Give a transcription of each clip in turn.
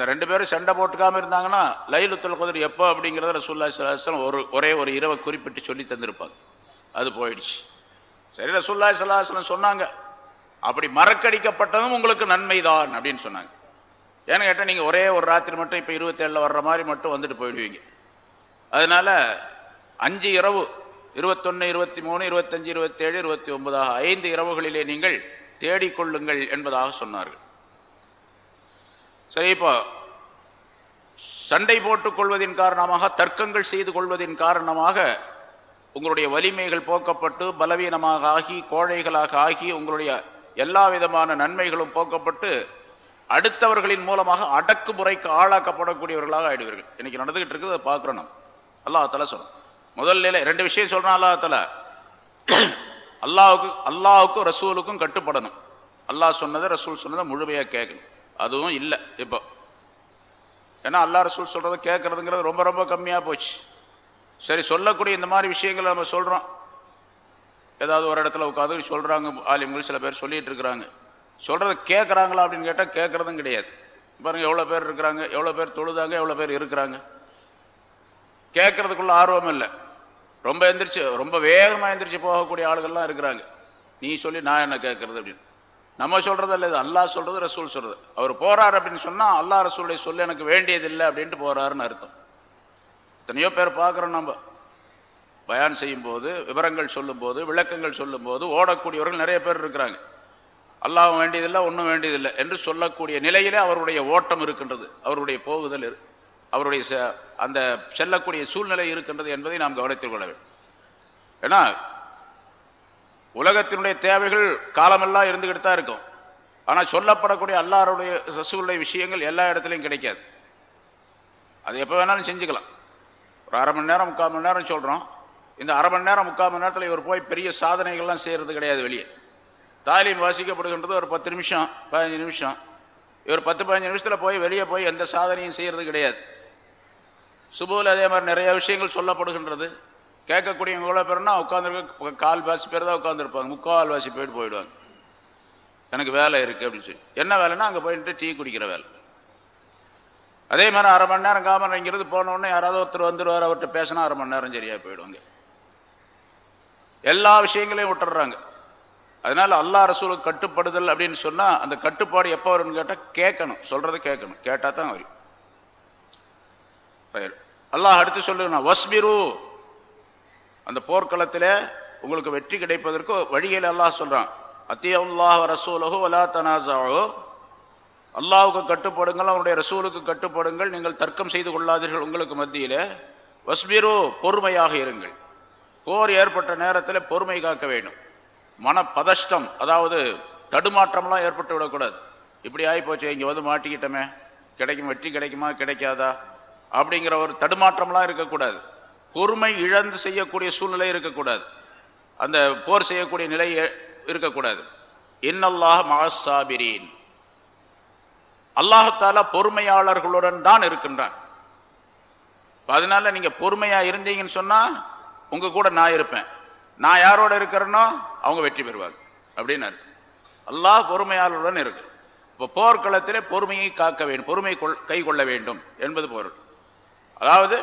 இந்த ரெண்டு பேரும் சண்டை போட்டுக்காம இருந்தாங்கன்னா லைலுத்துல் குதிர் எப்போ அப்படிங்கிறத ரசூல்லா சலாஹம் ஒரு ஒரே ஒரு இரவை குறிப்பிட்டு சொல்லி தந்திருப்பாங்க. அது போயிடுச்சு. சரி ரசூல்லா சலாஹம் சொன்னாங்க அப்படி மறக்கடிக்கப்பட்டதும் உங்களுக்கு நன்மைதான் அப்படின்னு சொன்னாங்க. ஏன்னு கேட்டால் நீங்கள் ஒரே ஒரு ராத்திரி மட்டும் இப்போ இருபத்தேழில் வர்ற மாதிரி மட்டும் வந்துட்டு போயிடுவீங்க. அதனால் அஞ்சு இரவு இருபத்தொன்று இருபத்தி மூணு இருபத்தஞ்சு இருபத்தேழு இருபத்தி ஒன்பதாக ஐந்து இரவுகளிலே நீங்கள் தேடிக்கொள்ளுங்கள் என்பதாக சொன்னார்கள். சரி இப்போ சண்டை போட்டுக் கொள்வதின் காரணமாக தர்க்கங்கள் செய்து கொள்வதின் காரணமாக உங்களுடைய வலிமைகள் போக்கப்பட்டு பலவீனமாக ஆகி கோழைகளாக ஆகி உங்களுடைய எல்லா விதமான நன்மைகளும் போக்கப்பட்டு அடுத்தவர்களின் மூலமாக அடக்குமுறைக்கு ஆளாக்கப்படக்கூடியவர்களாக ஆயிடுவீர்கள். இன்னைக்கு நடந்துகிட்டு இருக்குது அதை பார்க்குறோம் நம்ம. அல்லாஹ் தலா சொல்றோம் முதல் நிலை ரெண்டு விஷயம் சொல்றான் அல்லாஹ் தலா அல்லாவுக்கு அல்லாவுக்கும் ரசூலுக்கும் கட்டுப்படணும். அல்லாஹ் சொன்னதை ரசூல் சொன்னதை முழுமையாக கேட்கணும். அதுவும் இல்லை இப்போ. ஏன்னா அல்லா ரசூல் சொல்கிறத கேட்குறதுங்கிறது ரொம்ப ரொம்ப கம்மியாக போச்சு. சரி சொல்லக்கூடிய இந்த மாதிரி விஷயங்களை நம்ம சொல்கிறோம் ஏதாவது ஒரு இடத்துல உட்காந்து சொல்கிறாங்க ஆலிம்கள் சில பேர் சொல்லிகிட்டு இருக்கிறாங்க. சொல்கிறத கேட்குறாங்களா அப்படின்னு கேட்டால் கேட்குறதும் கிடையாது. பாருங்கள் எவ்வளோ பேர் இருக்கிறாங்க எவ்வளோ பேர் தொழுதாங்க எவ்வளோ பேர் இருக்கிறாங்க. கேட்குறதுக்குள்ள ஆர்வம் இல்லை. ரொம்ப எந்திரிச்சு ரொம்ப வேகமாக எந்திரிச்சு போகக்கூடிய ஆளுகள்லாம் இருக்கிறாங்க. நீ சொல்லி நான் என்ன கேட்குறது அப்படின்னு. நம்ம சொல்றது இல்லை இது அல்லாஹ் சொல்றது ரசூல் சொல்றது. அவர் போறார் அப்படின்னு சொன்னா அல்லாஹ் ரசூலை சொல்ல எனக்கு வேண்டியதில்லை அப்படின்ட்டு போறாருன்னு அர்த்தம். எத்தனையோ பேர் பார்க்குறோம் நம்ம. பயான் செய்யும் போது விவரங்கள் சொல்லும் போது விளக்கங்கள் சொல்லும் போது ஓடக்கூடியவர்கள் நிறைய பேர் இருக்கிறாங்க. அல்லாஹ் வேண்டியதில்லை ஒன்றும் வேண்டியதில்லை என்று சொல்லக்கூடிய நிலையிலே அவருடைய ஓட்டம் இருக்கின்றது அவருடைய போகுதல் அவருடைய செ- அந்த செல்லக்கூடிய சூழ்நிலை இருக்கின்றது என்பதை நாம் கவனித்துக் கொள்ள வேண்டும். ஏன்னா உலகத்தினுடைய தேவைகள் காலமெல்லாம் இருந்துகிட்டு தான் இருக்கும். ஆனால் சொல்லப்படக்கூடிய அல்லாருடைய ரசூலுடைய விஷயங்கள் எல்லா இடத்துலையும் கிடைக்காது. அது எப்போ வேணாலும் செஞ்சுக்கலாம். ஒரு அரை மணி நேரம் முக்கால் மணி நேரம் சொல்கிறோம் இந்த அரை மணி நேரம் முக்கால் மணி நேரத்தில் இவர் போய் பெரிய சாதனைகள்லாம் செய்கிறது கிடையாது வெளியே. தாலீம் வாசிக்கப்படுகின்றது ஒரு பத்து நிமிஷம் பதினஞ்சு நிமிஷம். இவர் பத்து பதினஞ்சு நிமிஷத்தில் போய் வெளியே போய் எந்த சாதனையும் செய்கிறது கிடையாது. சுபுவில் அதே மாதிரி நிறைய விஷயங்கள் சொல்லப்படுகின்றது. கேட்கக்கூடியவங்க எவ்வளோ பேர்னா உட்காந்துருக்க கால் வாசி பேர் தான் உட்காந்துருப்பாங்க முக்கால் வாசி போயிட்டு போயிடுவாங்க. எனக்கு வேலை இருக்குது அப்படின்னு சொல்லி. என்ன வேலைன்னா அங்கே போயிட்டு டீ குடிக்கிற வேலை. அதே மாதிரி அரை மணி நேரம் கால் இங்கிருந்து போன யாராவது ஒருத்தர் வந்துடுவார் அவர்கிட்ட பேசினா அரை மணி நேரம் சரியாக போயிடுவாங்க. எல்லா விஷயங்களையும் விட்டுறாங்க அதனால் அல்லா ரசூலுக்கு கட்டுப்படுதல் அப்படின்னு சொன்னால் அந்த கட்டுப்பாடு எப்போ வரும்னு கேட்டால் கேட்கணும். சொல்றதை கேட்கணும். கேட்டால் தான் வரும். அல்லாஹ் அடுத்து சொல்லுங்கண்ணா வஸ்பிரு அந்த போர்க்களத்தில் உங்களுக்கு வெற்றி கிடைப்பதற்கு வழியில் அல்லாஹ் சொல்கிறான் அத்தியல்லாஹ் ரசூலகோ அலா தனாசாவோ அல்லாவுக்கு கட்டுப்படுங்கள் அவனுடைய ரசூலுக்கு கட்டுப்படுங்கள். நீங்கள் தர்க்கம் செய்து கொள்ளாதீர்கள் உங்களுக்கு மத்தியில். வஸ்பீரோ பொறுமையாக இருங்கள். போர் ஏற்பட்ட நேரத்தில் பொறுமை காக்க வேண்டும். மன பதஷ்டம் அதாவது தடுமாற்றம்லாம் ஏற்பட்டு விடக்கூடாது. இப்படி ஆகிப்போச்சு இங்கே வந்து மாட்டிக்கிட்டோமே. கிடைக்கும் வெற்றி கிடைக்குமா கிடைக்காதா? அப்படிங்கிற ஒரு தடுமாற்றம்லாம் இருக்கக்கூடாது. பொறுமை இழந்து செய்யக்கூடிய சூழ்நிலை இருக்கக்கூடாது. அந்த போர் செய்யக்கூடிய நிலை இருக்கக்கூடாது. இன்னல்லாஹ் மகசாபிரீன் அல்லாஹால பொறுமையாளர்களுடன் தான் இருக்கின்றான். அதனால நீங்க பொறுமையா இருந்தீங்கன்னு சொன்னா உங்க கூட நான் இருப்பேன். நான் யாரோட இருக்கிறேனோ அவங்க வெற்றி பெறுவாங்க. அப்படின்னு அர்த்தம். அல்லாஹ் பொறுமையாளருடன் இருக்கு. இப்போ போர்க்களத்திலே பொறுமையை காக்க வேண்டும் பொறுமை கொள் கை கொள்ள வேண்டும் என்பது பொருள். அதாவது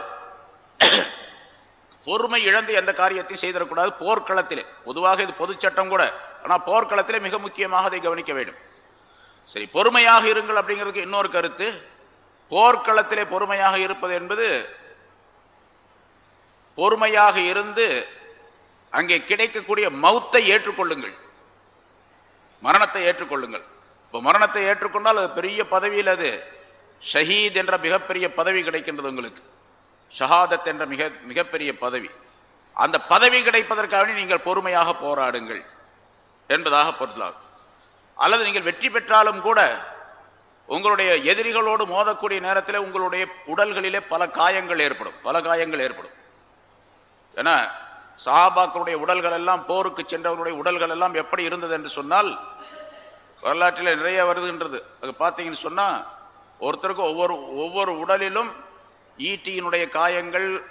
பொறுமை இழந்து எந்த காரியத்தையும் செய்திடக்கூடாது. போர்க்களத்திலே. பொதுவாக இது பொதுச்சட்டம் கூட. ஆனால் போர்க்களத்திலே மிக முக்கியமாக அதை கவனிக்க வேண்டும். சரி பொறுமையாக இருங்கள் அப்படிங்கிறதுக்கு இன்னொரு கருத்து. போர்க்களத்திலே பொறுமையாக இருப்பது என்பது பொறுமையாக இருந்து அங்கே கிடைக்கக்கூடிய மௌத்தை ஏற்றுக்கொள்ளுங்கள். மரணத்தை ஏற்றுக்கொள்ளுங்கள். இப்போ மரணத்தை ஏற்றுக்கொண்டால் அது பெரிய பதவியில் அது ஷஹீத் என்ற மிகப்பெரிய பதவி கிடைக்கின்றது உங்களுக்கு. ஷஹாதத் என்ற மிக மிகப்பெரிய பதவி. அந்த பதவி கிடைப்பதற்காக நீங்கள் பொறுமையாக போராடுங்கள் என்பதாக பொருளாகும். அல்லது நீங்கள் வெற்றி பெற்றாலும் கூட உங்களுடைய எதிரிகளோடு மோதக்கூடிய நேரத்தில் உங்களுடைய உடல்களிலே பல காயங்கள் ஏற்படும். பல காயங்கள் ஏற்படும். ஏன்னா சஹாபாக்களுடைய உடல்கள் எல்லாம் போருக்கு சென்றவருடைய உடல்கள் எல்லாம் எப்படி இருந்தது என்று சொன்னால் வரலாற்றில் நிறைய வருதுன்றது அது பார்த்தீங்கன்னு சொன்னால் ஒருத்தருக்கு ஒவ்வொரு ஒவ்வொரு உடலிலும் ஈட்டியினுடைய காயங்கள்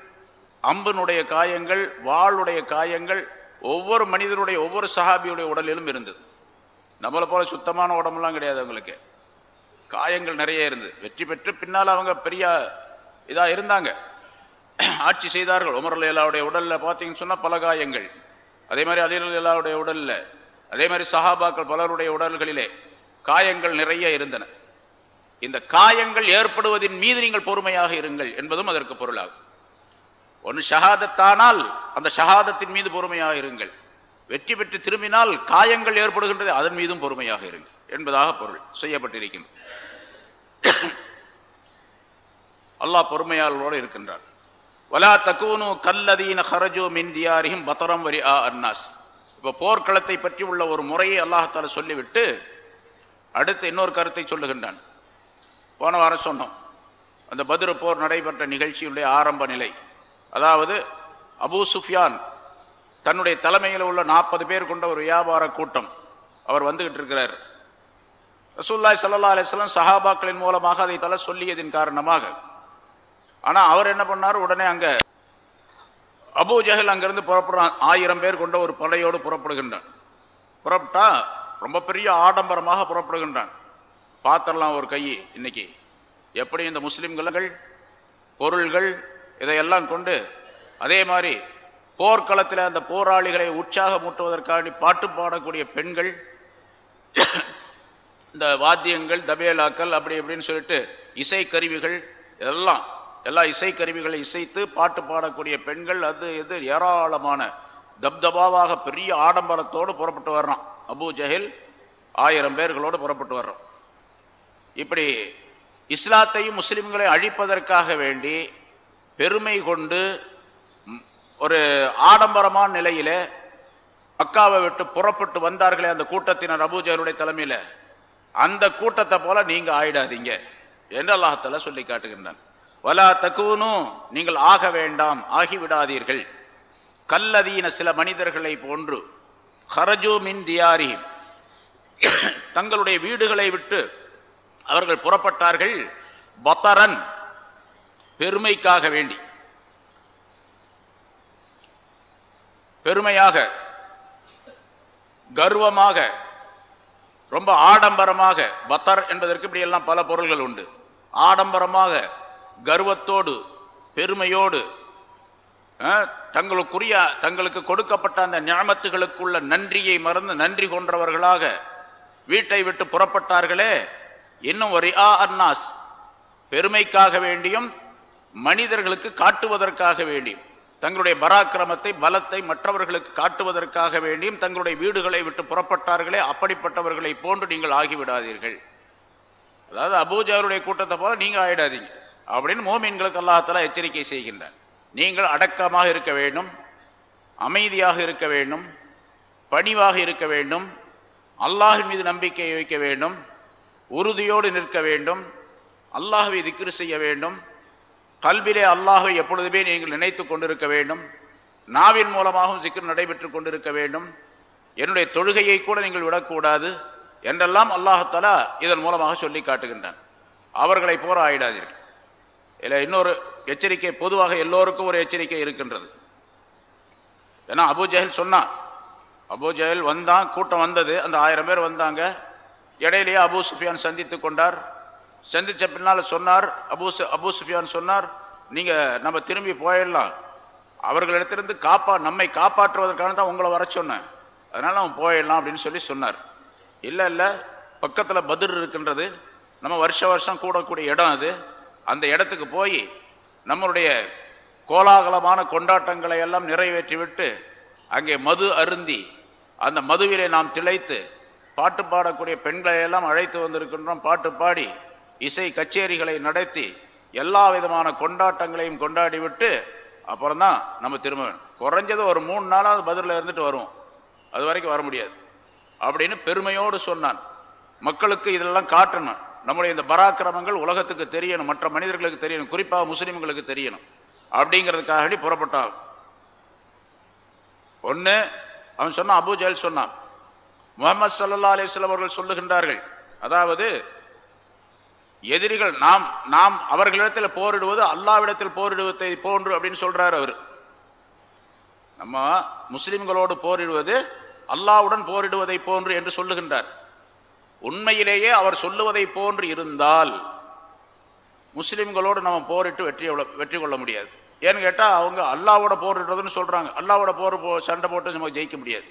அம்பினுடைய காயங்கள் வாளுடைய காயங்கள் ஒவ்வொரு மனிதனுடைய ஒவ்வொரு சஹாபியுடைய உடலிலும் இருந்தது. நம்மளை போல சுத்தமான உடம்புலாம் கிடையாது அவங்களுக்கு. காயங்கள் நிறைய இருந்தது. வெற்றி பெற்று பின்னால் அவங்க பெரிய இதாக இருந்தாங்க. ஆட்சி செய்தார்கள். உமர் எல்லாவுடைய உடலில் பார்த்தீங்கன்னு சொன்னால் பல காயங்கள். அதே மாதிரி அலிரலேலாவுடைய உடலில் அதே மாதிரி சஹாபாக்கள் பலருடைய உடல்களிலே காயங்கள் நிறைய இருந்தன. இந்த காயங்கள் ஏற்படுவதின் மீது நீங்கள் பொறுமையாக இருங்கள் என்பதும் அதற்கு பொருளாகும். ஒன்று ஷஹாதத்தானால் அந்த ஷஹாதத்தின் மீது பொறுமையாக இருங்கள். வெற்றி பெற்று திரும்பினால் காயங்கள் ஏற்படுகின்றது அதன் மீதும் பொறுமையாக இருங்கள் என்பதாக பொருள் செய்யப்பட்டிருக்கின்றது. அல்லாஹ் பொறுமையாளரோடு இருக்கின்றார் வலா தக்கூனு கல்லதீன ஹரஜோ மிந்தியாரியும் பத்தரம் வரி ஆ அன்னாஸ். இப்போ போர்க்களத்தை பற்றி உள்ள ஒரு முறையை அல்லாஹால சொல்லிவிட்டு அடுத்து இன்னொரு கருத்தை சொல்லுகின்றான். போன வாரம் சொன்னோம். அந்த பதிரு போர் நடைபெற்ற நிகழ்ச்சியுடைய ஆரம்ப நிலை. அதாவது அபூ சுஃபியான் தன்னுடைய தலைமையில் உள்ள நாற்பது பேர் கொண்ட ஒரு வியாபார கூட்டம். அவர் வந்துகிட்டு இருக்கிறார். ரசூல்லாய் சல்லா அலிஸ்லாம் சஹாபாக்களின் மூலமாக அதை தலை சொல்லியதின் காரணமாக. ஆனால் அவர் என்ன பண்ணார்? உடனே அங்கே அபூ ஜஹல் அங்கிருந்து புறப்படுறான் ஆயிரம் பேர் கொண்ட ஒரு படையோடு புறப்படுகின்றான். புறப்பட்டா ரொம்ப பெரிய ஆடம்பரமாக புறப்படுகின்றான். பாத்திரலாம் ஒரு கை இன்னைக்கு. எப்படி இந்த முஸ்லிம்கள் பொருள்கள் இதையெல்லாம் கொண்டு அதே மாதிரி போர்க்களத்தில் அந்த போராளிகளை உற்சாகமூட்டுவதற்காண்டி பாட்டு பாடக்கூடிய பெண்கள் இந்த வாத்தியங்கள் தபேலாக்கள் அப்படி இப்படின்னு சொல்லிட்டு இசைக்கருவிகள் இதெல்லாம் எல்லாம் எல்லா இசைக்கருவிகளை இசைத்து பாட்டு பாடக்கூடிய பெண்கள் அது இது ஏராளமான தப்தபாவாக பெரிய ஆடம்பரத்தோடு புறப்பட்டு வர்றான். அபு ஜஹில் ஆயிரம் பேர்களோடு புறப்பட்டு வர்றோம் இப்படி இஸ்லாத்தையும் முஸ்லீம்களை அழிப்பதற்காக வேண்டி பெருமை கொண்டு ஒரு ஆடம்பரமான நிலையில மக்காவை விட்டு புறப்பட்டு வந்தார்களே அந்த கூட்டத்தினர் அபூஜருடைய தலைமையில். அந்த கூட்டத்தை போல நீங்க ஆயிடாதீங்க என்று அல்லாஹத்தால சொல்லி காட்டுகின்றான். வலா தக்குவனும் நீங்கள் ஆக வேண்டாம் ஆகிவிடாதீர்கள். கல்லதீன சில மனிதர்களை போன்று ஹரஜு மின் தியாரி தங்களுடைய வீடுகளை விட்டு அவர்கள் புறப்பட்டார்கள் பத்தரன் பெருமைக்காக வேண்டி. பெருமையாக கர்வமாக ரொம்ப ஆடம்பரமாக பத்தர் என்பதற்கு இப்படியெல்லாம் பல பொருள்கள் உண்டு. ஆடம்பரமாக கர்வத்தோடு பெருமையோடு தங்களுக்குரிய தங்களுக்கு கொடுக்கப்பட்ட அந்த ஞாபத்துகளுக்குள்ள நன்றியை மறந்து நன்றி கொன்றவர்களாக வீட்டை விட்டு புறப்பட்டார்களே இன்னும் ஒரு ஆ அன்னாஸ். பெருமைக்காக வேண்டியும் மனிதர்களுக்கு காட்டுவதற்காக வேண்டியும் தங்களுடைய பராக்கிரமத்தை பலத்தை மற்றவர்களுக்கு காட்டுவதற்காக வேண்டியும் தங்களுடைய வீடுகளை விட்டு புறப்பட்டார்களே அப்படிப்பட்டவர்களை போன்று நீங்கள் ஆகிவிடாதீர்கள். அதாவது அபூஜாருடைய கூட்டத்தை போல நீங்கள் ஆயிடாதீங்க. அப்படின்னு மோமீன்களுக்கு அல்லாஹால எச்சரிக்கை செய்கின்றார் நீங்கள் அடக்கமாக இருக்க வேண்டும் அமைதியாக இருக்க வேண்டும் பணிவாக இருக்க வேண்டும் அல்லாஹின் மீது நம்பிக்கை வைக்க வேண்டும் உறுதியோடு நிற்க வேண்டும். அல்லாஹுவை திக்ரு செய்ய வேண்டும். கல்விலே அல்லாஹை எப்பொழுதுமே நீங்கள் நினைத்து கொண்டிருக்க வேண்டும். நாவின் மூலமாகவும் சிக்கர் நடைபெற்று கொண்டிருக்க வேண்டும். என்னுடைய தொழுகையை கூட நீங்கள் விடக்கூடாது என்றெல்லாம் அல்லாஹாலா இதன் மூலமாக சொல்லி காட்டுகின்றான். அவர்களை போற ஆயிடாதீர்கள் இதில் இன்னொரு எச்சரிக்கை பொதுவாக எல்லோருக்கும் ஒரு எச்சரிக்கை இருக்கின்றது. ஏன்னா அபு ஜஹில் சொன்னான். அபு ஜஹில் வந்தான் கூட்டம் வந்தது. அந்த ஆயிரம் பேர் வந்தாங்க. இடையிலேயே அபூ சுஃபியான் சந்தித்து கொண்டார். சந்தித்த பின்னால் சொன்னார் அபூ சு- அபூ சுஃபியான் சொன்னார் நீங்கள் நம்ம திரும்பி போயிடலாம். அவர்களிடத்திலிருந்து காப்பா நம்மை காப்பாற்றுவதற்கான தான் உங்களை வர சொன்னேன். அதனால் அவன் போயிடலாம் அப்படின்னு சொல்லி சொன்னார். இல்லை இல்லை. பக்கத்தில் பதிர் இருக்கின்றது. நம்ம வருஷ வருஷம் கூடக்கூடிய இடம் அது. அந்த இடத்துக்கு போய் நம்மளுடைய கோலாகலமான கொண்டாட்டங்களை எல்லாம் நிறைவேற்றிவிட்டு அங்கே மது அருந்தி அந்த மதுவிலே நாம் திளைத்து பாட்டு பாடக்கூடிய பெண்களை எல்லாம் அழைத்து வந்திருக்கின்றோம். பாட்டு பாடி இசை கச்சேரிகளை நடத்தி எல்லா விதமான கொண்டாட்டங்களையும் கொண்டாடிவிட்டு அப்புறம் தான் நம்ம திரும்ப குறைஞ்சது ஒரு மூணு நாளாவது பதிலில் இருந்துட்டு வருவோம். அது வரைக்கும் வர முடியாது. அப்படின்னு பெருமையோடு சொன்னான். மக்களுக்கு இதெல்லாம் காட்டணும். நம்முடைய இந்த பராக்கிரமங்கள் உலகத்துக்கு தெரியணும். மற்ற மனிதர்களுக்கு தெரியணும். குறிப்பாக முஸ்லீம்களுக்கு தெரியணும். அப்படிங்கிறதுக்காக புறப்பட்டான். ஒன்று அவன் சொன்னான் அபுஜல் சொன்னான். முகமது சல்லா அலிஸ்லாம் அவர்கள் சொல்லுகின்றார்கள். அதாவது எதிரிகள் நாம் நாம் அவர்களிடத்தில் போரிடுவது அல்லாவிடத்தில் போரிடுவதை போன்று அப்படின்னு சொல்றார் அவர். நம்ம முஸ்லிம்களோடு போரிடுவது அல்லாவுடன் போரிடுவதை போன்று என்று சொல்லுகின்றார். உண்மையிலேயே அவர் சொல்லுவதை போன்று இருந்தால் முஸ்லிம்களோடு நம்ம போரிட்டு வெற்றி வெற்றி கொள்ள முடியாது. ஏன்னு கேட்டால் அவங்க அல்லாவோட போரிடுறதுன்னு சொல்றாங்க. அல்லாவோட போர் போ சண்டை போட்டு நம்ம ஜெயிக்க முடியாது.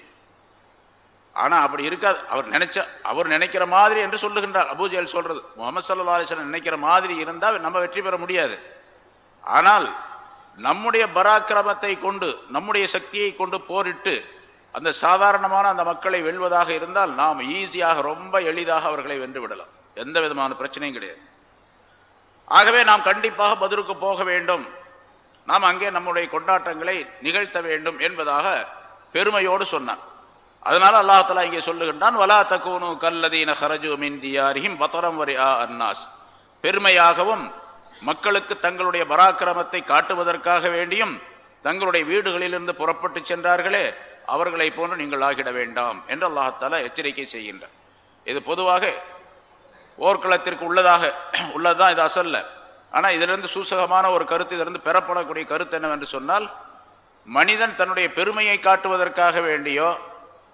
ஆனால் அப்படி இருக்காது. அவர் நினைச்ச அவர் நினைக்கிற மாதிரி என்று சொல்லுகின்றார் அபூஜல் சொல்றது. முகமது சல்லா அலிஸ்லாம் நினைக்கிற மாதிரி இருந்தால் நம்ம வெற்றி பெற முடியாது. ஆனால் நம்முடைய பராக்கிரமத்தை கொண்டு நம்முடைய சக்தியை கொண்டு போரிட்டு அந்த சாதாரணமான அந்த மக்களை வெல்வதாக இருந்தால் நாம் ஈஸியாக ரொம்ப எளிதாக அவர்களை வென்று விடலாம். எந்த விதமான பிரச்சனையும் கிடையாது. ஆகவே நாம் கண்டிப்பாக பதிலுக்கு போக வேண்டும். நாம் அங்கே நம்முடைய கொண்டாட்டங்களை நிகழ்த்த வேண்டும் என்பதாக பெருமையோடு சொன்னான். அதனால அல்லாஹலா இங்கே சொல்லுகின்றான் வலா தக்கூனு கல்லதீன ஹரஜு மின் தியாரிஹிம் வரி ஆ அன்னாஸ். பெருமையாகவும் மக்களுக்கு தங்களுடைய பராக்கிரமத்தை காட்டுவதற்காக வேண்டியும் தங்களுடைய வீடுகளிலிருந்து புறப்பட்டு சென்றார்களே அவர்களை போன்று நீங்கள் ஆகிட வேண்டாம் என்று அல்லாஹால எச்சரிக்கை செய்கின்றார் இது பொதுவாக போர்க்களத்திற்கு உள்ளதாக உள்ளதுதான் இது அசல்ல. ஆனால் இதிலிருந்து சூசகமான ஒரு கருத்து இதிலிருந்து பெறப்படக்கூடிய கருத்து என்னவென்று சொன்னால் மனிதன் தன்னுடைய பெருமையை காட்டுவதற்காக வேண்டியோ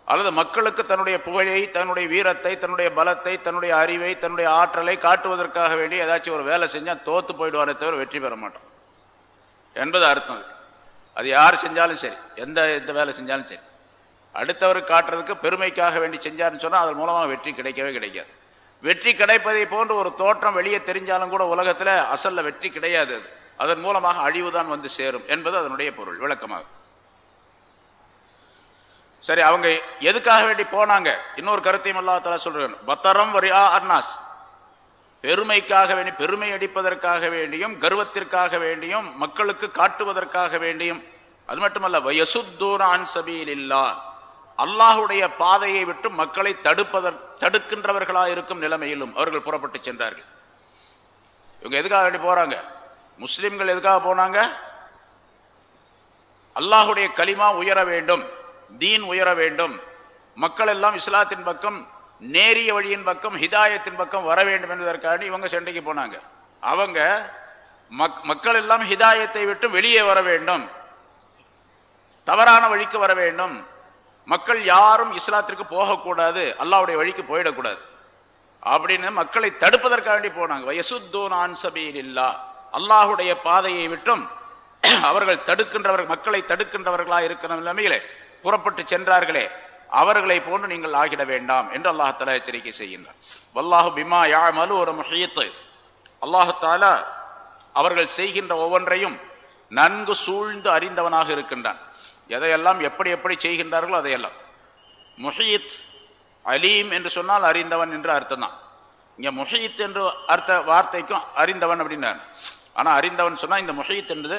அல்லது மக்களுக்கு தன்னுடைய புகழை தன்னுடைய வீரத்தை தன்னுடைய பலத்தை தன்னுடைய அறிவை தன்னுடைய ஆற்றலை காட்டுவதற்காக வேண்டி ஏதாச்சும் ஒரு வேலை செஞ்சால் தோற்று போயிடுவாரே தவிர வெற்றி பெற மாட்டோம். என்பது அர்த்தம் அது. யார் செஞ்சாலும் சரி. எந்த எந்த வேலை செஞ்சாலும் சரி. அடுத்தவருக்கு காட்டுறதுக்கு பெருமைக்காக வேண்டி செஞ்சாருன்னு சொன்னால் அதன் மூலமாக வெற்றி கிடைக்கவே கிடைக்காது. வெற்றி கிடைப்பதை போன்று ஒரு தோற்றம் வெளியே தெரிஞ்சாலும் கூட உலகத்தில் அசல்ல வெற்றி கிடையாது அது. அதன் மூலமாக அழிவுதான் வந்து சேரும் என்பது அதனுடைய பொருள். விளக்கமாகும் சரி அவங்க எதுக்காக வேண்டி போனாங்க? இன்னொரு கருத்தையும் அல்லாத்தால சொல்றேன். பத்தரம் வரியா அர்னாஸ் பெருமைக்காக வேண்டி பெருமை அடிப்பதற்காக வேண்டியும் கர்வத்திற்காக வேண்டியும் மக்களுக்கு காட்டுவதற்காக வேண்டியும். அது மட்டுமல்ல வயசுத்தூரான் சபீல் இல்லா அல்லாஹுடைய பாதையை விட்டு மக்களை தடுப்பதற் தடுக்கின்றவர்களாக இருக்கும் நிலைமையிலும் அவர்கள் புறப்பட்டு சென்றார்கள். இவங்க எதுக்காக வேண்டி போறாங்க? முஸ்லிம்கள் எதுக்காக போனாங்க? அல்லாஹுடைய களிமா உயர வேண்டும். தீன் உயர வேண்டும். மக்கள் எல்லாம் இஸ்லாத்தின் பக்கம் நேரிய வழியின் பக்கம் ஹிதாயத்தின் பக்கம் வர வேண்டும் என்பதற்காக இவங்க சண்டைக்கு போனாங்க. அவங்க மக் மக்கள் எல்லாம் ஹிதாயத்தை விட்டு வெளியே வர வேண்டும். தவறான வழிக்கு வர வேண்டும். மக்கள் யாரும் இஸ்லாத்திற்கு போகக்கூடாது. அல்லாவுடைய வழிக்கு போயிடக்கூடாது. அப்படின்னு மக்களை தடுப்பதற்காக வேண்டி போனாங்க. வயசுத்தூன் சபீல் இல்லா அல்லாஹுடைய பாதையை விட்டும் அவர்கள் தடுக்கின்றவர்கள் மக்களை தடுக்கின்றவர்களா இருக்கிற நிலைமையிலே புறப்பட்டு சென்றார்களே அவர்களை போன்று நீங்கள் ஆகிட வேண்டாம் என்று அல்லாஹால எச்சரிக்கை செய்கின்றார் வல்லாஹு பிமா யாமலு ஒரு முஹீத்து அல்லாஹால அவர்கள் செய்கின்ற ஒவ்வொன்றையும் நன்கு சூழ்ந்து அறிந்தவனாக இருக்கின்றான். எதையெல்லாம் எப்படி எப்படி செய்கின்றார்களோ அதையெல்லாம். முஹீத் அலீம் என்று சொன்னால் அறிந்தவன் என்று அர்த்தம் தான் இங்கே முஹீத் என்று அர்த்த வார்த்தைக்கும் அறிந்தவன் அப்படின்னார் ஆனால் அறிந்தவன் சொன்னால் இந்த முஹீத் என்றது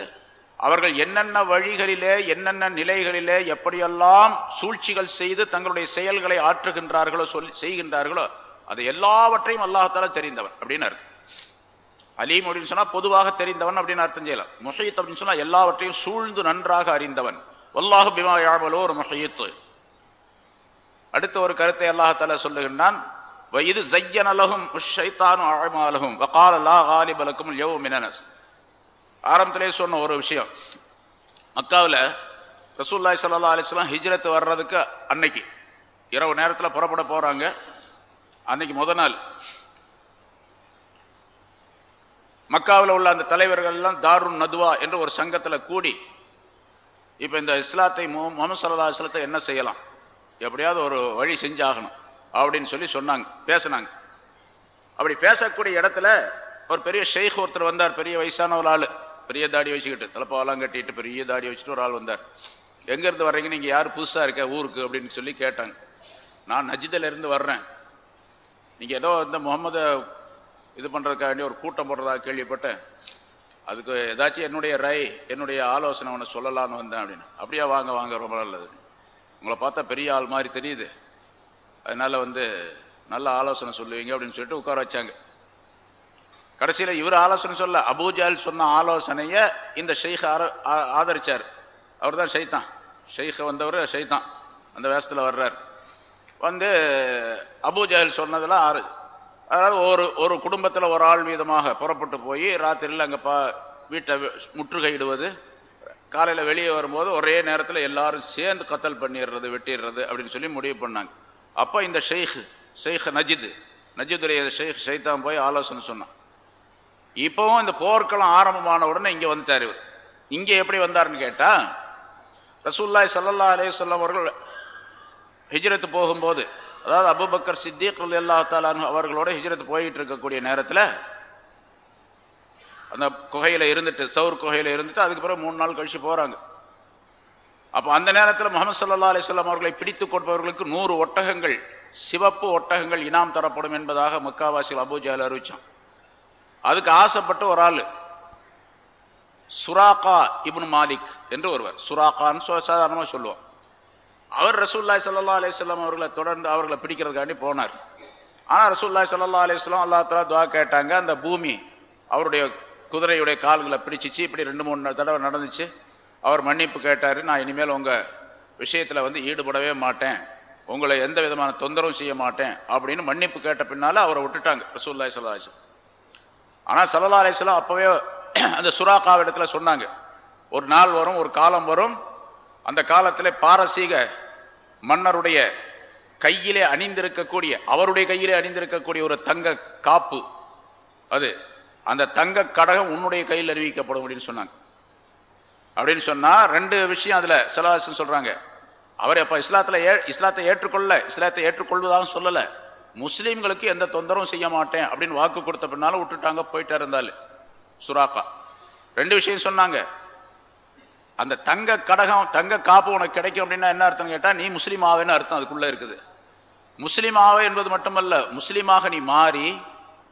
அவர்கள் என்னென்ன வழிகளிலே என்னென்ன நிலைகளிலே எப்படியெல்லாம் சூழ்ச்சிகள் செய்து தங்களுடைய செயல்களை ஆற்றுகின்றார்களோ சொல் செய்கின்றார்களோ அது எல்லாவற்றையும் அல்லாஹால தெரிந்தவன் அப்படின்னு அர்த்தம். அலீம் அப்படின்னு சொன்னா பொதுவாக தெரிந்தவன் அப்படின்னு அர்த்தம் செய்யலாம். முஹீத் அப்படின்னு சொன்னா எல்லாவற்றையும் சூழ்ந்து நன்றாக அறிந்தவன். வல்லாஹு பிமா யாமலோ ஒரு முஹீத்து அடுத்த ஒரு கருத்தை அல்லாஹால சொல்லுகின்றான். இது ஜையனலகும் உஷைத்தானும் அழமாலகும் வகால் அல்லா காலிபலக்கும் யோ மினனஸ் ஆரம்பத்திலே சொன்ன ஒரு விஷயம். மக்காவில் ரசூல்லாய் சல்லா அலிஸ்லாம் ஹிஜ்ரத் வர்றதுக்கு அன்னைக்கு. இரவு நேரத்தில் புறப்பட போகிறாங்க அன்னைக்கு முத நாள். மக்காவில் உள்ள அந்த தலைவர்கள் எல்லாம் தாருன் நதுவா என்று ஒரு சங்கத்தில் கூடி இப்போ இந்த இஸ்லாத்தை முகமது சல்லா இஸ்லத்தை என்ன செய்யலாம்? எப்படியாவது ஒரு வழி செஞ்சாகணும் அப்படின்னு சொல்லி சொன்னாங்க பேசினாங்க. அப்படி பேசக்கூடிய இடத்துல ஒரு பெரிய ஷெய்க் ஒருத்தர் வந்தார் பெரிய வயசான ஒரு ஆள். பெரிய தாடி வச்சுக்கிட்டு தலைப்பாவெல்லாம் கட்டிட்டு பெரிய தாடி வச்சுட்டு ஒரு ஆள் வந்தார். எங்கேருந்து வர்றீங்க? நீங்கள் யார்? புதுசாக இருக்க? ஊருக்கு? அப்படின்னு சொல்லி கேட்டாங்க. நான் இருந்து வர்றேன். நீங்கள் ஏதோ இந்த முகமதை இது பண்ணுறதுக்காண்டி ஒரு கூட்டம் போடுறதா கேள்விப்பட்டேன். அதுக்கு ஏதாச்சும் என்னுடைய ரை என்னுடைய ஆலோசனை ஒன்று சொல்லலான்னு வந்தேன் அப்படின்னு. அப்படியே வாங்க வாங்க ரொம்ப நல்லது உங்களை பார்த்தா பெரிய ஆள் மாதிரி தெரியுது. அதனால் வந்து நல்ல ஆலோசனை சொல்லுவீங்க அப்படின்னு சொல்லிட்டு உட்கார வச்சாங்க. கடைசியில் இவர் ஆலோசனை சொல்ல அபூஜால் சொன்ன ஆலோசனையை இந்த ஷெய்க ஆதரிச்சார். அவர் தான் ஷைத்தான். ஷெய்க வந்தவர் ஷைத்தான். அந்த வேஷத்தில் வர்றார். வந்து அபூஜால் சொன்னதெல்லாம் ஆறு. அதாவது ஒரு ஒரு குடும்பத்தில் ஒரு ஆள் வீதமாக புறப்பட்டு போய் ராத்திரியில் அங்கே பா வீட்டை முற்றுகையிடுவது காலையில் வெளியே வரும்போது ஒரே நேரத்தில் எல்லாரும் சேர்ந்து கத்தல் பண்ணிடுறது வெட்டிடுறது அப்படின்னு சொல்லி முடிவு பண்ணாங்க. அப்போ இந்த ஷெய்க் ஷேக் நஜித் நஜிதுடைய ஷெய்க் ஷைத்தான் போய் ஆலோசனை சொன்னான். இப்போவும் இந்த போர்க்களம் ஆரம்பமான உடனே இங்கே வந்துட்டார் இவர். இங்கே எப்படி வந்தாருன்னு கேட்டால் ரசூல்லாய் சல்லல்லா அலையுசல்லம் அவர்கள் ஹிஜ்ரத்து போகும்போது அதாவது அபுபக்கர் சித்திக் அல்லா தாலான் அவர்களோட ஹிஜ்ரத்து போயிட்டு இருக்கக்கூடிய நேரத்தில் அந்த குகையில் இருந்துட்டு சவுர் குகையில் இருந்துட்டு அதுக்கு பிறகு மூணு நாள் கழித்து போகிறாங்க அப்போ அந்த நேரத்தில் முகமது சல்லா அலிஸ்லாம் அவர்களை பிடித்து கொடுப்பவர்களுக்கு நூறு ஒட்டகங்கள் சிவப்பு ஒட்டகங்கள் இனாம் தரப்படும் என்பதாக மக்காவாசிகள் அபுஜால் அறிவிச்சான். அதுக்கு ஆசைப்பட்டு ஒரு ஆள். சுராக்கா இப்னு மாலிக் என்று ஒருவர். சுராக்கான்னு சாதாரணமாக சொல்லுவோம். அவர் ரசூல்லாய் சல்லா அலிஸ்லாம் அவர்களை தொடர்ந்து அவர்களை பிடிக்கிறதுக்காண்டி போனார். ஆனால் ரசூல்லாய் சல்லா அலிஸ்லாம் அல்லா தலா துவா கேட்டாங்க அந்த பூமி அவருடைய குதிரையுடைய கால்களை பிடிச்சிச்சு இப்படி ரெண்டு மூணு தடவை நடந்துச்சு. அவர் மன்னிப்பு கேட்டார் நான் இனிமேல் உங்கள் விஷயத்தில் வந்து ஈடுபடவே மாட்டேன். உங்களை எந்த விதமான தொந்தரவும் செய்ய மாட்டேன். அப்படின்னு மன்னிப்பு கேட்ட பின்னால் அவரை விட்டுட்டாங்க ரசூல்லாய் சல்லா அலிஸ்லாம் ஆனால் சல்லா அலிஸ்லாம் அப்போவே அந்த சுறாக்காவிடத்துல சொன்னாங்க. ஒரு நாள் வரும் ஒரு காலம் வரும். அந்த காலத்தில் பாரசீக மன்னருடைய கையிலே அணிந்திருக்கக்கூடிய அவருடைய கையிலே அணிந்திருக்கக்கூடிய ஒரு தங்க காப்பு. அது அந்த தங்க கடகம் உன்னுடைய கையில் அறிவிக்கப்படும் அப்படின்னு சொன்னாங்க. அப்படின்னு சொன்னால் ரெண்டு விஷயம் அதில் சலாசன் சொல்கிறாங்க அவர் அப்போ இஸ்லாத்தில் ஏ இஸ்லாத்தை ஏற்றுக்கொள்ள இஸ்லாத்தை ஏற்றுக்கொள்வதாகவும் சொல்லலை. முஸ்லீம்களுக்கு எந்த தொந்தரவும் செய்ய மாட்டேன் அப்படின்னு வாக்கு கொடுத்த பின்னாலும் விட்டுட்டாங்க போயிட்டே இருந்தாலும் சுராக்கா. ரெண்டு விஷயம் சொன்னாங்க. அந்த தங்க கடகம் தங்க காப்பு உனக்கு கிடைக்கும் அப்படின்னா என்ன அர்த்தம் கேட்டால் நீ முஸ்லீம் ஆவேன்னு அர்த்தம் அதுக்குள்ளே இருக்குது. முஸ்லீம் ஆவே என்பது மட்டுமல்ல முஸ்லீமாக நீ மாறி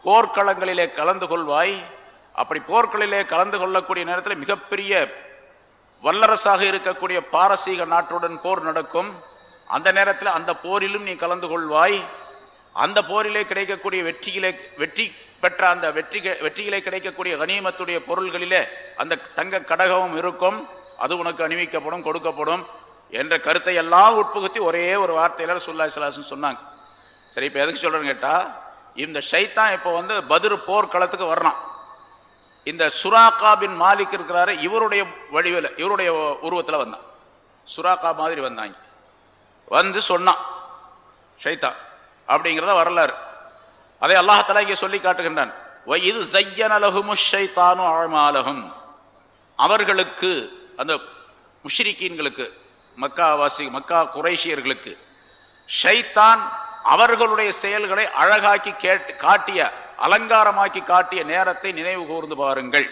போர்க்களங்களிலே கலந்து கொள்வாய். அப்படி போர்க்களிலே கலந்து கொள்ளக்கூடிய நேரத்தில் மிகப்பெரிய வல்லரசாக இருக்கக்கூடிய பாரசீக நாட்டுடன் போர் நடக்கும். அந்த நேரத்தில் அந்த போரிலும் நீ கலந்து கொள்வாய். அந்த போரிலே கிடைக்கக்கூடிய வெற்றியிலே வெற்றி பெற்ற அந்த வெற்றி வெற்றியிலே கிடைக்கக்கூடிய கனிமத்துடைய பொருள்களிலே அந்த தங்க கடகமும் இருக்கும். அது உனக்கு அணிவிக்கப்படும் கொடுக்கப்படும் என்ற கருத்தை எல்லாம் உட்புகுத்தி ஒரே ஒரு வார்த்தையில சுல்லா சலாசன் சொன்னாங்க. சரி இப்போ எதுக்கு சொல்கிறேன்னு கேட்டால் இந்த ஷைத்தான் இப்போ வந்து பதிரு போர்க்களத்துக்கு வரணும் இந்த சுராக்காபின் மாலிக் இருக்கிறாரு இவருடைய வடிவில் இவருடைய உருவத்தில் வந்தான். சுராக்கா மாதிரி வந்தாங்க வந்து சொன்னான் ஷைத்தான். அப்படிங்கிறத வரலாறு. அதை அல்லாஹலா இங்கே சொல்லி காட்டுகின்றான். இது சையனலகுமுஷைத்தானு ஆழ்மாலகும் அவர்களுக்கு அந்த முஷ்ரிக்கீன்களுக்கு மக்காவாசி மக்கா குறைஷியர்களுக்கு ஷைத்தான் அவர்களுடைய செயல்களை அழகாக்கி கேட்டு காட்டிய அலங்காரமாக்கி காட்டிய நேரத்தை நினைவு கூர்ந்து பாருங்கள்.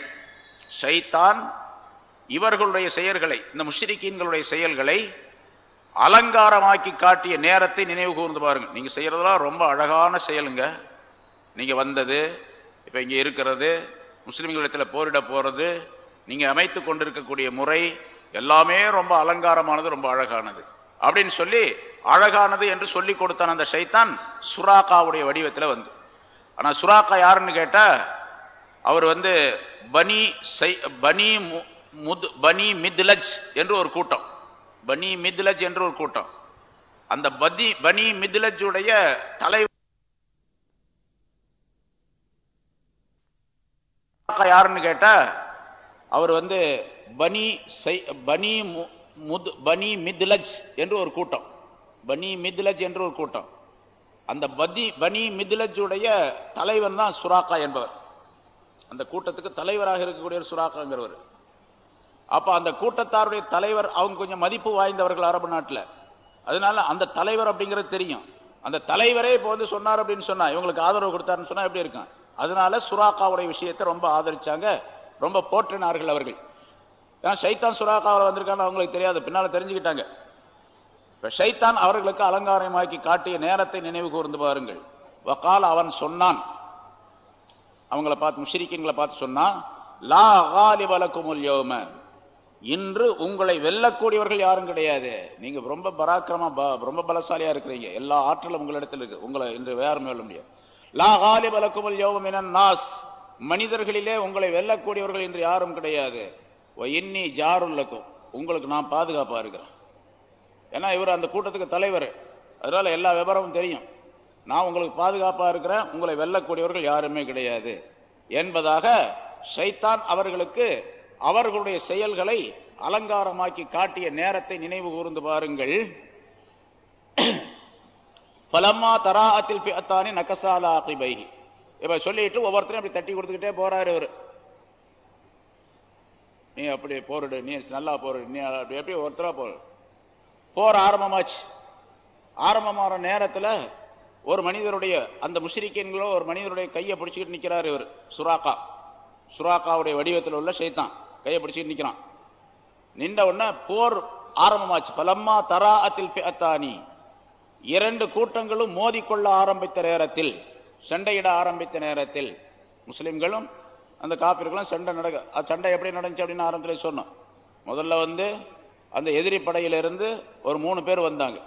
ஷைத்தான் இவர்களுடைய செயல்களை இந்த முஷ்ரிக்கீன்களுடைய செயல்களை அலங்காரமாக்கி காட்டிய நேரத்தை நினைவு கூர்ந்து பாருங்கள் நீங்கள் செய்கிறதெல்லாம் ரொம்ப அழகான செயலுங்க. நீங்கள் வந்தது இப்போ இங்கே இருக்கிறது முஸ்லீம்களிடத்தில் போரிட போகிறது நீங்கள் அமைத்து கொண்டிருக்கக்கூடிய முறை எல்லாமே ரொம்ப அலங்காரமானது ரொம்ப அழகானது. அப்படின்னு சொல்லி அழகானது என்று சொல்லி கொடுத்தான் அந்த ஷைத்தான் சுராக்காவுடைய வடிவத்தில் வந்து. ஆனால் சுராக்கா யாருன்னு கேட்டால் அவர் வந்து பனி சை பனி முத் பனி மித்லஜ் என்று ஒரு கூட்டம். பனி மித்லஜ் என்று ஒரு கூட்டம். அந்த பதி பனி மித்லஜுடைய தலைவர் யாருன்னு கேட்டா அவர் வந்து பனி பனி முது பனி மித்லஜ் என்று ஒரு கூட்டம். பனி மித்லஜ் என்று ஒரு கூட்டம். அந்த பதி பனி மித்லஜுடைய தலைவன் தான் சுராக்கா என்பவர். அந்த கூட்டத்துக்கு தலைவராக இருக்கக்கூடிய சுராக்காங்கிறவர். அப்ப அந்த கூட்டத்தாருடைய தலைவர் அவங்க கொஞ்சம் மதிப்பு வாய்ந்தவர்கள் அரபு நாட்டில். அதனால அந்த தலைவர் அப்படிங்கிறது தெரியும். அந்த தலைவரே இப்போ வந்து சொன்னார் அப்படின்னு சொன்னா இவங்களுக்கு ஆதரவு கொடுத்தாருன்னு சொன்னா எப்படி இருக்கும்? அதனால சுராக்காவுடைய விஷயத்தை ரொம்ப ஆதரிச்சாங்க. ரொம்ப போற்றினார்கள் அவர்கள். ஏன்னா சைத்தான் சுராக்காவில் வந்திருக்கான்னு அவங்களுக்கு தெரியாது. பின்னால தெரிஞ்சுக்கிட்டாங்க. இப்போ ஷைத்தான் அவர்களுக்கு அலங்காரமாக்கி காட்டிய நேரத்தை நினைவு கூர்ந்து பாருங்கள். வக்கால் அவன் சொன்னான். அவங்கள பார்த்து முஷிரிக்கங்களை பார்த்து சொன்னான் லா காலிபலக்குமுல் யோம. இன்று உங்களை வெல்லக்கூடியவர்கள் யாரும் கிடையாது. நீங்க ரொம்ப பராக்கிரமா ரொம்ப பலசாலியா இருக்கிறீங்க. எல்லா ஆற்றலும் உங்களிடத்தில் இருக்கு. உங்களை இன்று வேறும் வெல்ல முடியாது லா காலிபலக்குமுல் யோகம் என நாஸ். மனிதர்களிலே உங்களை வெல்லக்கூடியவர்கள் இன்று யாரும் கிடையாது. இன்னி ஜாருல்லக்கும் உங்களுக்கு நான் பாதுகாப்பா இருக்கிறேன். ஏன்னா இவர் அந்த கூட்டத்துக்கு தலைவர். அதனால எல்லா விவரமும் தெரியும். நான் உங்களுக்கு பாதுகாப்பா இருக்கிறேன். உங்களை வெல்லக்கூடியவர்கள் யாருமே கிடையாது. என்பதாக ஷைத்தான் அவர்களுக்கு அவர்களுடைய செயல்களை அலங்காரமாக்கி காட்டிய நேரத்தை நினைவு கூர்ந்து பாருங்கள். பலம்மா தராத்தில் பிஅத்தானி நக்கசாலா ஆகிபைஹி இப்ப சொல்லிட்டு ஒவ்வொருத்தரும் அப்படி தட்டி கொடுத்துக்கிட்டே போறாரு இவர். நீ அப்படி போரிடு நீ நல்லா போரு நீ அப்படி எப்படி ஒருத்தரா போற போர் ஆரம்பமாச்சு. ஆரம்பமான நேரத்துல ஒரு மனிதருடைய அந்த முஸ்ரிக்கீன்களோ ஒரு மனிதருடைய கையை பிடிச்சிக்கிட்டு நிக்கிறாரு இவர் சுராக்கா. சுராக்காவுடைய வடிவத்தில் உள்ள சைத்தான் கையை பிடிச்சிட்டு நிக்கிறான். நின்ற உடனே போர் ஆரம்பமாச்சு. பலம்மா தரா அத்தில் பிஅத்தானி இரண்டு கூட்டங்களும் மோதிக்கொள்ள ஆரம்பித்த நேரத்தில் சண்டையிட ஆரம்பித்த நேரத்தில் முஸ்லிம்களும் அந்த காப்பிர்களும் சண்டை நடக்க சண்டை எப்படி நடந்துச்சு அப்படின்னு ஆரம்பத்தில் சொன்னோம். முதல்ல வந்து அந்த எதிரி படையிலிருந்து ஒரு மூணு பேர் வந்தாங்க.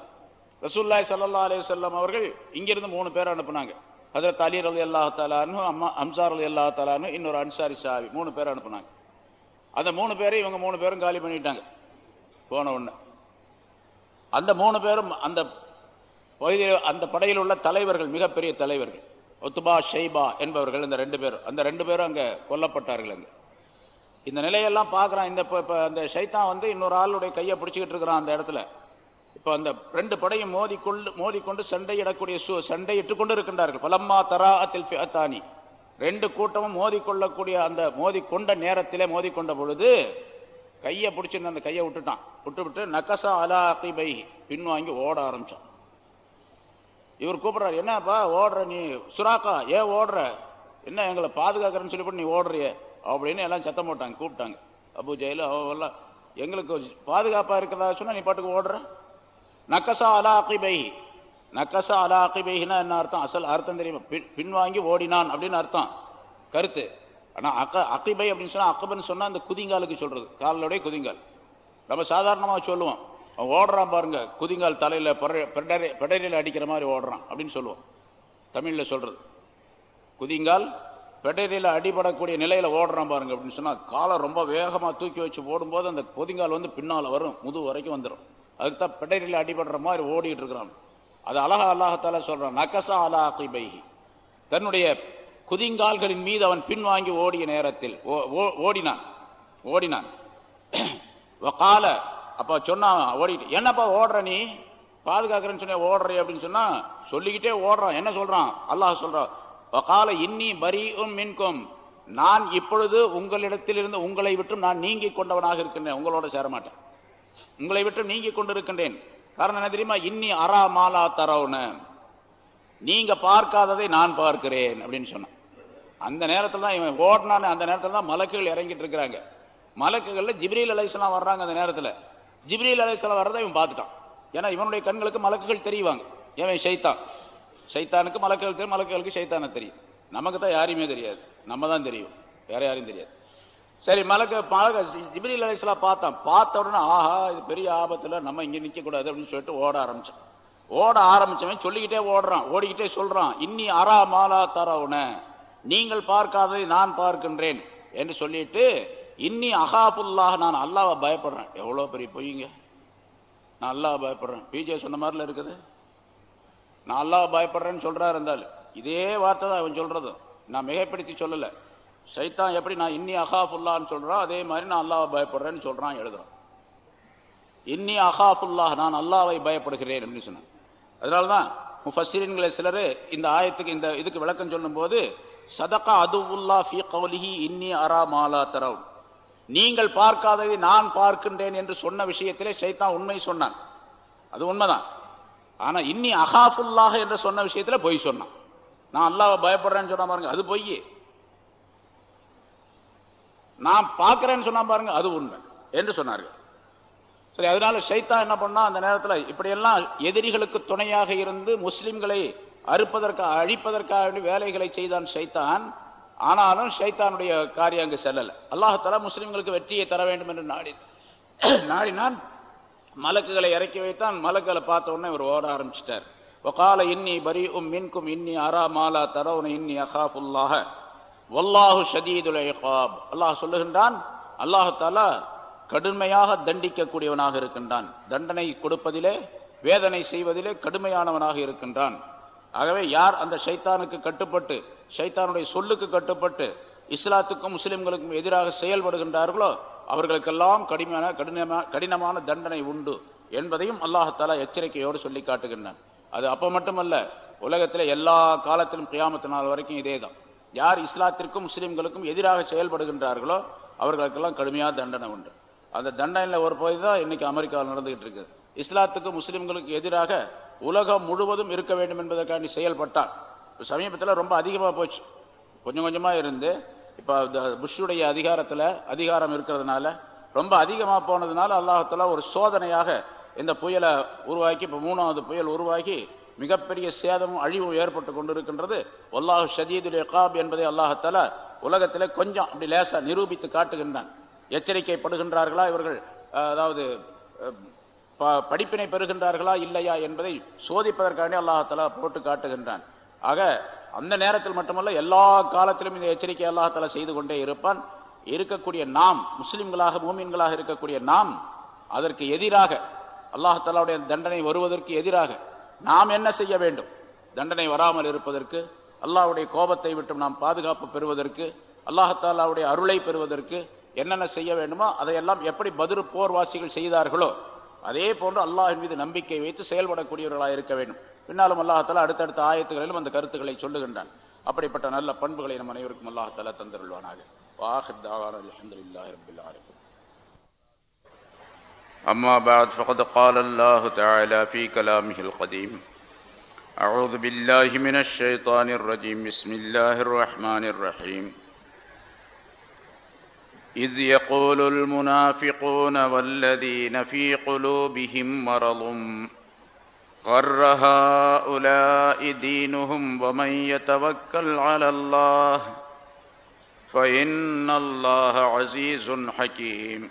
ரசூல்லாய் சல்லா அலி வல்லம் அவர்கள் இங்கிருந்து மூணு பேர் அனுப்புனாங்க. ஹதரத் அலி ரலி அல்லா தாலானு அம்மா அம்சார் அலி அல்லா தாலானு இன்னொரு அன்சாரி சாவி மூணு பேர் அனுப்புனாங்க. அந்த மூணு பேரை இவங்க மூணு பேரும் காலி பண்ணிட்டாங்க. போன உடனே. அந்த மூணு பேரும் அந்த பகுதியில் அந்த படையில் உள்ள தலைவர்கள் மிகப்பெரிய தலைவர்கள். ஒத்துபா ஷெய்பா என்பவர்கள் இந்த ரெண்டு பேரும். அந்த ரெண்டு பேரும் அங்கே கொல்லப்பட்டார்கள் அங்கே. இந்த நிலையெல்லாம் பார்க்குறான். இந்த இப்போ இப்போ அந்த ஷைத்தான் வந்து இன்னொரு ஆளுடைய கையை பிடிச்சிக்கிட்டு இருக்கிறான் அந்த இடத்துல. இப்போ அந்த ரெண்டு படையும் மோதிக்கொண்டு மோதிக்கொண்டு சண்டையிடக்கூடிய சு- சண்டையிட்டு கொண்டு இருக்கின்றார்கள். பலம்மா தரா அத்தில் பிஅத்தானி ரெண்டு கூட்டமும் மோதிக்கொள்ளக்கூடிய அந்த மோதிக்கொண்ட நேரத்திலே மோதிக்கொண்ட பொழுது கையை பிடிச்சிருந்த அந்த கையை விட்டுட்டான். விட்டு விட்டு நக்கசா அலா அகிபை பின்வாங்கி ஓட ஆரம்பித்தான் இவர் கூப்பிட்றாரு என்னப்பா ஓடுற நீ? சுராக்கா ஏன் ஓடுற? என்ன எங்களை பாதுகாக்கிறேன்னு சொல்லி நீ ஓடுறிய? அப்படின்னு எல்லாம் சத்தம் போட்டாங்க கூப்பிட்டாங்க. அபு ஜெயில அவெல்லாம் எங்களுக்கு பாதுகாப்பாக இருக்கிறதா சொன்னால் நீ பாட்டுக்கு ஓடுற? நக்கசா அலா அகிபை நக்கச அலா என்ன அர்த்தம்? அசல் அர்த்தம் தெரியுமா? பின்- பின்வாங்கி ஓடினான் அப்படின்னு அர்த்தம். கருத்து. ஆனால் அக்க அக்கிபை அப்படின்னு சொன்னால் அக்கபன்னு சொன்னால் அந்த குதிங்காலுக்கு சொல்றது. காலோடைய குதிங்கால். நம்ம சாதாரணமாக சொல்லுவோம். அவன் ஓடுறான் பாருங்க. குதிங்கால் தலையில் பெர- பெடரை- பெடரையில் அடிக்கிற மாதிரி ஓடுறான் அப்படின்னு சொல்லுவோம். தமிழில் சொல்றது. குதிங்கால் பெடரில அடிபடக்கூடிய நிலையில் ஓடுறான் பாருங்க அப்படின்னு சொன்னால் காலை ரொம்ப வேகமாக தூக்கி வச்சு ஓடும்போது அந்த குதிங்கால் வந்து பின்னால் வரும். முது வரைக்கும் வந்துடும் அதுக்கு தான் பெடரில அடிபடுற மாதிரி ஓடிட்டு இருக்கிறான். அது அழகா அல்லாஹத்தால சொல்றான் நகசா அலா அகிபைஹி. தன்னுடைய குதிங்கால்களின் மீது அவன் பின்வாங்கி ஓடிய நேரத்தில் ஓ- ஓ- ஓடினான் ஓடினான். கால அப்ப சொன்னான் ஓடிட்டு என்னப்பா ஓடுற நீ? பாதுகாக்கிறேன்னு சொன்ன ஓடுறே அப்படின்னு சொன்னா சொல்லிக்கிட்டே ஓடுறான். என்ன சொல்றான்? அல்லாஹ் சொல்றான் கால இன்னி பரி மின்கும். நான் இப்பொழுது உங்களிடத்திலிருந்து உங்களை விட்டு நான் நீங்கி கொண்டவனாக இருக்கின்றேன். உங்களோட சேரமாட்டேன். உங்களை விட்டு நீங்கி கொண்டிருக்கின்றேன். காரணம் என்ன தெரியுமா? இன்னி அரா மாலா தரவுன்னு. நீங்க பார்க்காததை நான் பார்க்கிறேன் அப்படின்னு சொன்னான். அந்த நேரத்தில் தான் இவன் ஓடினான்னு அந்த நேரத்தில் தான் மலக்குகள் இறங்கிட்டு இருக்கிறாங்க. மலக்குகளில் ஜிப்ரீல் அலைசலாம் வர்றாங்க அந்த நேரத்தில். ஜிப்ரீல் அலைசலாம் வர்றதை இவன் பார்த்துட்டான். ஏன்னா இவனுடைய கண்களுக்கு மலக்குகள் தெரியுவாங்க. இவன் ஷைத்தான். ஷைத்தானுக்கு மலக்குகள் தெரியும் மலக்குகளுக்கு ஷைத்தானுக்கு தெரியும். நமக்கு தான் யாரையுமே தெரியாது. நம்ம தான் தெரியும். வேற யாரையும் தெரியாது. சரி மலக்க மலக ஜிப்ரீல் அலைஹிஸ்ஸலாம் பார்த்தான் பார்த்த உடனே ஆஹா இது பெரிய ஆபத்தில் நம்ம இங்கே நிற்கக்கூடாது அப்படின்னு சொல்லிட்டு ஓட ஆரம்பிச்சான். ஓட ஆரம்பிச்சவன் சொல்லிக்கிட்டே ஓடுறான் ஓடிக்கிட்டே சொல்கிறான் இன்னி அரா மாலா தரவுன நீங்கள் பார்க்காததை நான் பார்க்கின்றேன் என்று சொல்லிட்டு இன்னி அகாபுல்லாக நான் அல்லாவை பயப்படுறேன். எவ்வளோ பெரிய பொய்யுங்க நான் அல்லாவை பயப்படுறேன். பிஜே சொன்ன மாதிரில இருக்குது. நான் அல்லாவை பயப்படுறேன்னு சொல்கிறாரு இருந்தாலும் இதே வார்த்தை தான் அவன் சொல்கிறது நான் மிகைப்படுத்தி சொல்லலை. சைத்தான் எப்படி நான் இன்னி அகாஃபுல்லான்னு சொல்கிறான் அதே மாதிரி நான் அல்லாவை பயப்படுறேன்னு சொல்கிறான் எழுதுறான். இன்னி அகாஃபுல்லாஹ் நான் அல்லாவை பயப்படுகிறேன் அப்படின்னு சொன்னேன். அதனால தான் முஃபஸ்ஸிரீன்களை சிலர் இந்த ஆயத்துக்கு இந்த இதுக்கு விளக்கம் சொல்லும்போது சதகா அதுவுல்லா ஃபீ கவுலிஹி இன்னி அரா மாலா தரவு. நீங்கள் பார்க்காததை நான் பார்க்கின்றேன் என்று சொன்ன விஷயத்திலே சைத்தான் உண்மை சொன்னான். அது உண்மைதான். ஆனால் இன்னி அகாஃபுல்லாக என்று சொன்ன விஷயத்தில் பொய் சொன்னான். நான் அல்லாவை பயப்படுறேன்னு சொன்ன பாருங்க அது பொய் நான் பார்க்கிறேன்னு சொன்னா பாருங்க அது உண்மை என்று சொன்னார்கள். சரி அதனால ஷைத்தான் என்ன பண்ணா அந்த நேரத்தில் இப்படியெல்லாம் எதிரிகளுக்கு துணையாக இருந்து முஸ்லிம்களை அறுப்பதற்காக அழிப்பதற்காக வேண்டி வேலைகளை செய்தான் ஷைத்தான் ஆனாலும் ஷைத்தானுடைய காரியம் அங்கு செல்லலை. அல்லாஹால முஸ்லிம்களுக்கு வெற்றியை தர வேண்டும் என்று நாடி நாடினான். மலக்குகளை இறக்கி வைத்தான். மலக்குகளை பார்த்த உடனே இவர் ஓட ஆரம்பிச்சிட்டார். ஒகால இன்னி பரி உம் மின்கும் இன்னி அரா மாலா தரவுன இன்னி அகாஃபுல்லாக வல்லாஹு ஷதீதுல் அல்லாஹ் சொல்லுகின்றான் அல்லாஹத்தாலா கடுமையாக தண்டிக்கக்கூடியவனாக இருக்கின்றான். தண்டனை கொடுப்பதிலே வேதனை செய்வதிலே கடுமையானவனாக இருக்கின்றான். ஆகவே யார் அந்த ஷைத்தானுக்கு கட்டுப்பட்டு ஷைத்தானுடைய சொல்லுக்கு கட்டுப்பட்டு இஸ்லாத்துக்கும் முஸ்லிம்களுக்கும் எதிராக செயல்படுகின்றார்களோ அவர்களுக்கெல்லாம் கடுமையான கடினமான கடினமான தண்டனை உண்டு என்பதையும் அல்லாஹாலா எச்சரிக்கையோடு சொல்லி காட்டுகின்றான் அது அப்போ மட்டுமல்ல உலகத்தில் எல்லா காலத்திலும் கியாமத்து நாள் வரைக்கும் இதே தான் யார் இஸ்லாத்திற்கும் முஸ்லீம்களுக்கும் எதிராக செயல்படுகின்றார்களோ அவர்களுக்கெல்லாம் கடுமையான தண்டனை உண்டு. அந்த தண்டனையில் ஒரு பகுதி தான் இன்னைக்கு அமெரிக்காவில் நடந்துகிட்டு இருக்குது. இஸ்லாத்துக்கும் முஸ்லீம்களுக்கு எதிராக உலகம் முழுவதும் இருக்க வேண்டும் என்பதற்காண்டி செயல்பட்டான் இப்போ சமீபத்தில் ரொம்ப அதிகமாக போச்சு. கொஞ்சம் கொஞ்சமாக இருந்து இப்போ புஷ்ஷுடைய அதிகாரத்தில் அதிகாரம் இருக்கிறதுனால ரொம்ப அதிகமாக போனதுனால அல்லாஹத்தில் ஒரு சோதனையாக இந்த புயலை உருவாக்கி இப்போ மூணாவது புயல் உருவாகி மிகப்பெரிய சேதமும் அழிவும் ஏற்பட்டு கொண்டிருக்கின்றது. ஒல்லாஹு ஷதீதுல் எகாப் என்பதை அல்லாஹத்தால உலகத்தில் கொஞ்சம் அப்படி லேசாக நிரூபித்து காட்டுகின்றான். எச்சரிக்கைப்படுகின்றார்களா இவர்கள்? அதாவது ப- படிப்பினை பெறுகின்றார்களா இல்லையா என்பதை சோதிப்பதற்காக அல்லாஹத்தால போட்டு காட்டுகின்றான். ஆக அந்த நேரத்தில் மட்டுமல்ல எல்லா காலத்திலும் இந்த எச்சரிக்கை அல்லாஹால செய்து கொண்டே இருப்பான். இருக்கக்கூடிய நாம் முஸ்லிம்களாக மூமின்களாக இருக்கக்கூடிய நாம் அதற்கு எதிராக அல்லாஹாலாவுடைய தண்டனை வருவதற்கு எதிராக நாம் என்ன செய்ய வேண்டும்? தண்டனை வராமல் இருப்பதற்கு அல்லாஹ்வுடைய கோபத்தை விட்டு நாம் பாதுகாப்பு பெறுவதற்கு அல்லாஹாலாவுடைய அருளை பெறுவதற்கு என்னென்ன செய்ய வேண்டுமோ அதையெல்லாம் எப்படி பதிரு போர்வாசிகள் செய்தார்களோ அதே போன்று அல்லாஹின் மீது நம்பிக்கை வைத்து செயல்படக்கூடியவர்களாக இருக்க வேண்டும். பின்னாலும் அல்லாஹால அடுத்தடுத்த ஆயத்துகளிலும் அந்த கருத்துக்களை சொல்லுகின்றான். அப்படிப்பட்ட நல்ல பண்புகளை நம் அனைவருக்கும் அல்லாஹால தந்தருள்வானாக. வாஹித் தாவான அல்ஹம்துலில்லாஹி ரப்பில் أما بعد فقد قال الله تعالى في كلامه القديم أعوذ بالله من الشيطان الرجيم بسم الله الرحمن الرحيم. إذ يقول المنافقون والذين في قلوبهم مرض غر هؤلاء دينهم ومن يتوكل على الله فإن الله عزيز حكيم.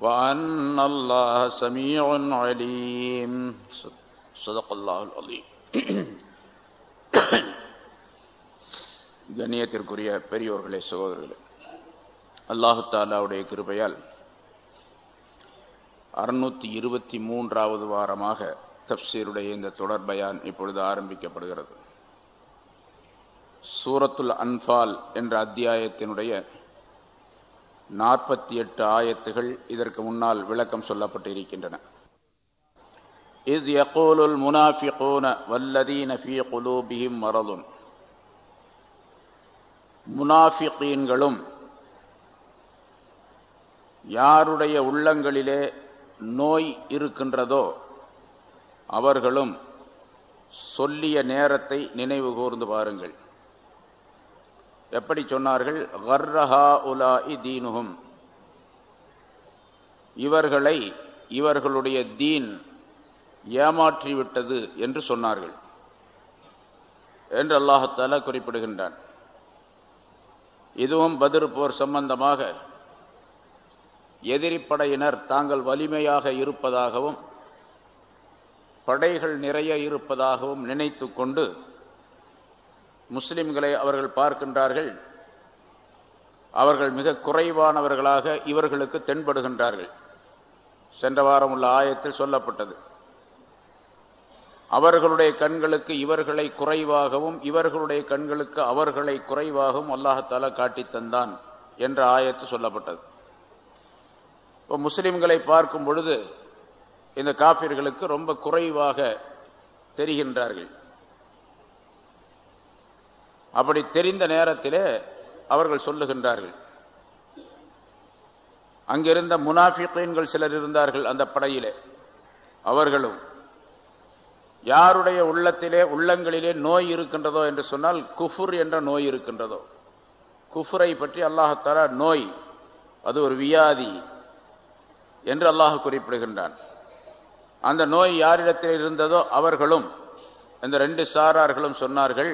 وأن الله سميع عليم صدق الله العظيم கண்ணியத்திற்குரிய பெரியோர்களே சகோதரர்களே அல்லாஹு தாலாவுடைய கிருபையால் அறுநூத்தி இருபத்தி மூன்றாவது வாரமாக தப்சீருடைய இந்த தொடர் பயான் இப்பொழுது ஆரம்பிக்கப்படுகிறது சூரத்துல் அன்பால் என்ற அத்தியாயத்தினுடைய நாற்பத்தி எட்டு ஆயத்துகள் இதற்கு முன்னால் விளக்கம் சொல்லப்பட்டு இருக்கின்றன இஸ் யகோலுல் முனாஃபிகூன வல்லதீன ஃபி குலூபிஹிம் மரதுன் முனாஃபிகீன்களும் யாருடைய உள்ளங்களிலே நோய் இருக்கின்றதோ அவர்களும் சொல்லிய நேரத்தை நினைவு கூர்ந்து பாருங்கள். எப்படி சொன்னார்கள்? கர்ரஹா உலா தீனுகும் இவர்களை இவர்களுடைய தீன் ஏமாற்றிவிட்டது என்று சொன்னார்கள். என்று அல்லாஹால குறிப்பிடுகின்றான். இதுவும் பதிர் போர் சம்பந்தமாக எதிரிப்படையினர் தாங்கள் வலிமையாக இருப்பதாகவும் படைகள் நிறைய இருப்பதாகவும் நினைத்து கொண்டு முஸ்லிம்களை அவர்கள் பார்க்கின்றார்கள். அவர்கள் மிக குறைவானவர்களாக இவர்களுக்கு தென்படுகின்றார்கள். சென்ற வாரம் உள்ள ஆயத்தில் சொல்லப்பட்டது. அவர்களுடைய கண்களுக்கு இவர்களை குறைவாகவும் இவர்களுடைய கண்களுக்கு அவர்களை குறைவாகவும் அல்லாஹால காட்டி தந்தான் என்ற ஆயத்து சொல்லப்பட்டது. இப்போ முஸ்லிம்களை பார்க்கும் பொழுது இந்த காபிர்களுக்கு ரொம்ப குறைவாக தெரிகின்றார்கள். அப்படி தெரிந்த நேரத்திலே அவர்கள் சொல்லுகின்றார்கள். அங்கிருந்த முனாஃபிகீன்கள் சிலர் இருந்தார்கள் அந்த படையிலே. அவர்களும் யாருடைய உள்ளத்திலே உள்ளங்களிலே நோய் இருக்கின்றதோ என்று சொன்னால் குஃபுர் என்ற நோய் இருக்கின்றதோ? குஃபுரை பற்றி அல்லாஹால நோய் அது ஒரு வியாதி என்று அல்லாஹ் குறிப்பிடுகின்றான். அந்த நோய் யாரிடத்தில் இருந்ததோ அவர்களும் இந்த ரெண்டு சாரார்களும் சொன்னார்கள்